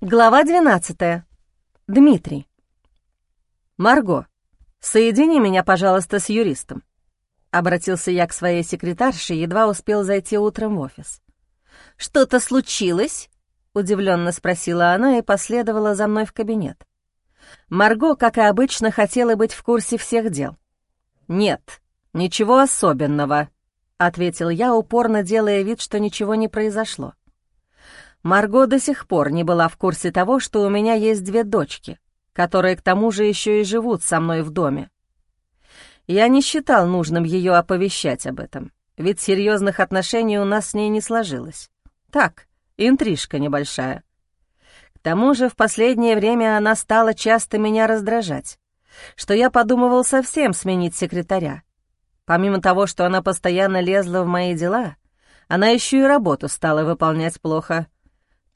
Глава 12. Дмитрий. «Марго, соедини меня, пожалуйста, с юристом». Обратился я к своей секретарше, едва успел зайти утром в офис. «Что-то случилось?» — удивленно спросила она и последовала за мной в кабинет. Марго, как и обычно, хотела быть в курсе всех дел. «Нет, ничего особенного», — ответил я, упорно делая вид, что ничего не произошло. Марго до сих пор не была в курсе того, что у меня есть две дочки, которые к тому же еще и живут со мной в доме. Я не считал нужным ее оповещать об этом, ведь серьезных отношений у нас с ней не сложилось. Так, интрижка небольшая. К тому же в последнее время она стала часто меня раздражать, что я подумывал совсем сменить секретаря. Помимо того, что она постоянно лезла в мои дела, она еще и работу стала выполнять плохо —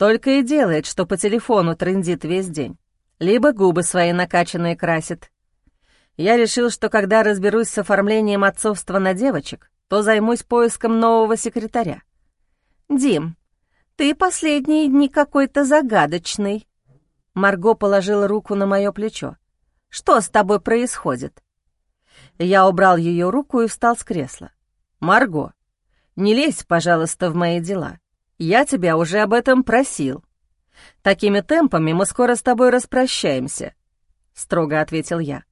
только и делает, что по телефону трындит весь день. Либо губы свои накачанные красит. Я решил, что когда разберусь с оформлением отцовства на девочек, то займусь поиском нового секретаря. «Дим, ты последние дни какой-то загадочный». Марго положила руку на мое плечо. «Что с тобой происходит?» Я убрал ее руку и встал с кресла. «Марго, не лезь, пожалуйста, в мои дела. Я тебя уже об этом просил. Такими темпами мы скоро с тобой распрощаемся», — строго ответил я.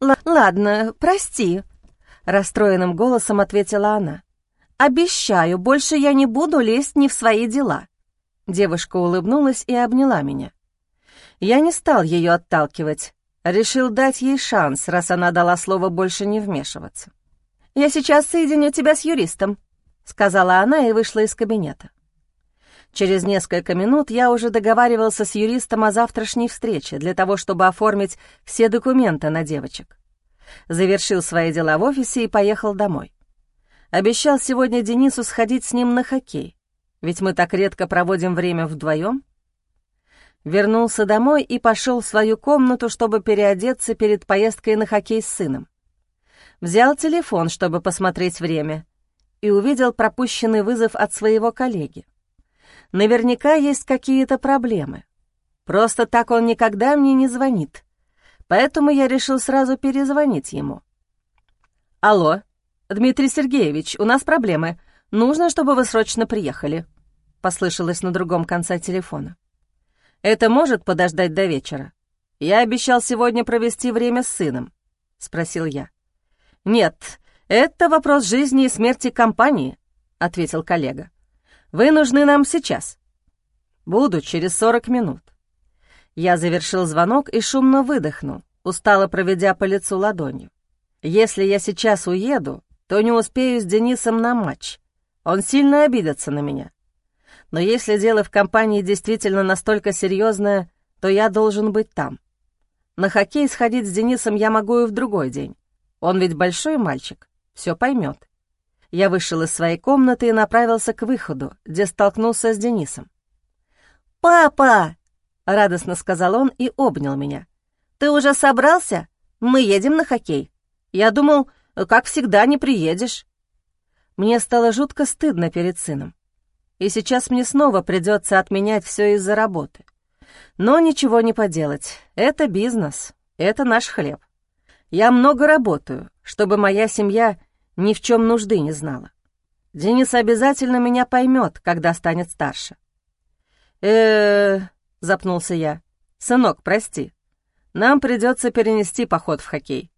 «Ладно, прости», — расстроенным голосом ответила она. «Обещаю, больше я не буду лезть ни в свои дела». Девушка улыбнулась и обняла меня. Я не стал ее отталкивать, решил дать ей шанс, раз она дала слово больше не вмешиваться. «Я сейчас соединю тебя с юристом», — сказала она и вышла из кабинета. Через несколько минут я уже договаривался с юристом о завтрашней встрече для того, чтобы оформить все документы на девочек. Завершил свои дела в офисе и поехал домой. Обещал сегодня Денису сходить с ним на хоккей, ведь мы так редко проводим время вдвоем. Вернулся домой и пошел в свою комнату, чтобы переодеться перед поездкой на хоккей с сыном. Взял телефон, чтобы посмотреть время — и увидел пропущенный вызов от своего коллеги. Наверняка есть какие-то проблемы. Просто так он никогда мне не звонит. Поэтому я решил сразу перезвонить ему. «Алло, Дмитрий Сергеевич, у нас проблемы. Нужно, чтобы вы срочно приехали», — послышалось на другом конце телефона. «Это может подождать до вечера? Я обещал сегодня провести время с сыном», — спросил я. «Нет, «Это вопрос жизни и смерти компании», — ответил коллега. «Вы нужны нам сейчас». «Буду через 40 минут». Я завершил звонок и шумно выдохнул, устало проведя по лицу ладонью. «Если я сейчас уеду, то не успею с Денисом на матч. Он сильно обидится на меня. Но если дело в компании действительно настолько серьезное, то я должен быть там. На хоккей сходить с Денисом я могу и в другой день. Он ведь большой мальчик все поймет. Я вышел из своей комнаты и направился к выходу, где столкнулся с Денисом. «Папа!» — радостно сказал он и обнял меня. «Ты уже собрался? Мы едем на хоккей. Я думал, как всегда, не приедешь». Мне стало жутко стыдно перед сыном. И сейчас мне снова придется отменять все из-за работы. Но ничего не поделать. Это бизнес, это наш хлеб. Я много работаю, чтобы моя семья ни в чем нужды не знала. Денис обязательно меня поймет, когда станет старше. э запнулся я. «Сынок, прости. Нам придется перенести поход в хоккей.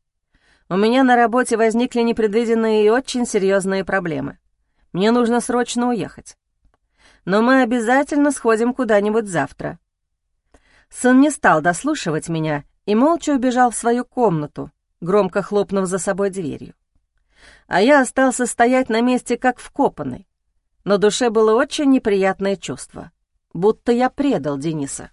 У меня на работе возникли непредвиденные и очень серьезные проблемы. Мне нужно срочно уехать. Но мы обязательно сходим куда-нибудь завтра». Сын не стал дослушивать меня и молча убежал в свою комнату, громко хлопнув за собой дверью. А я остался стоять на месте как вкопанный. На душе было очень неприятное чувство, будто я предал Дениса.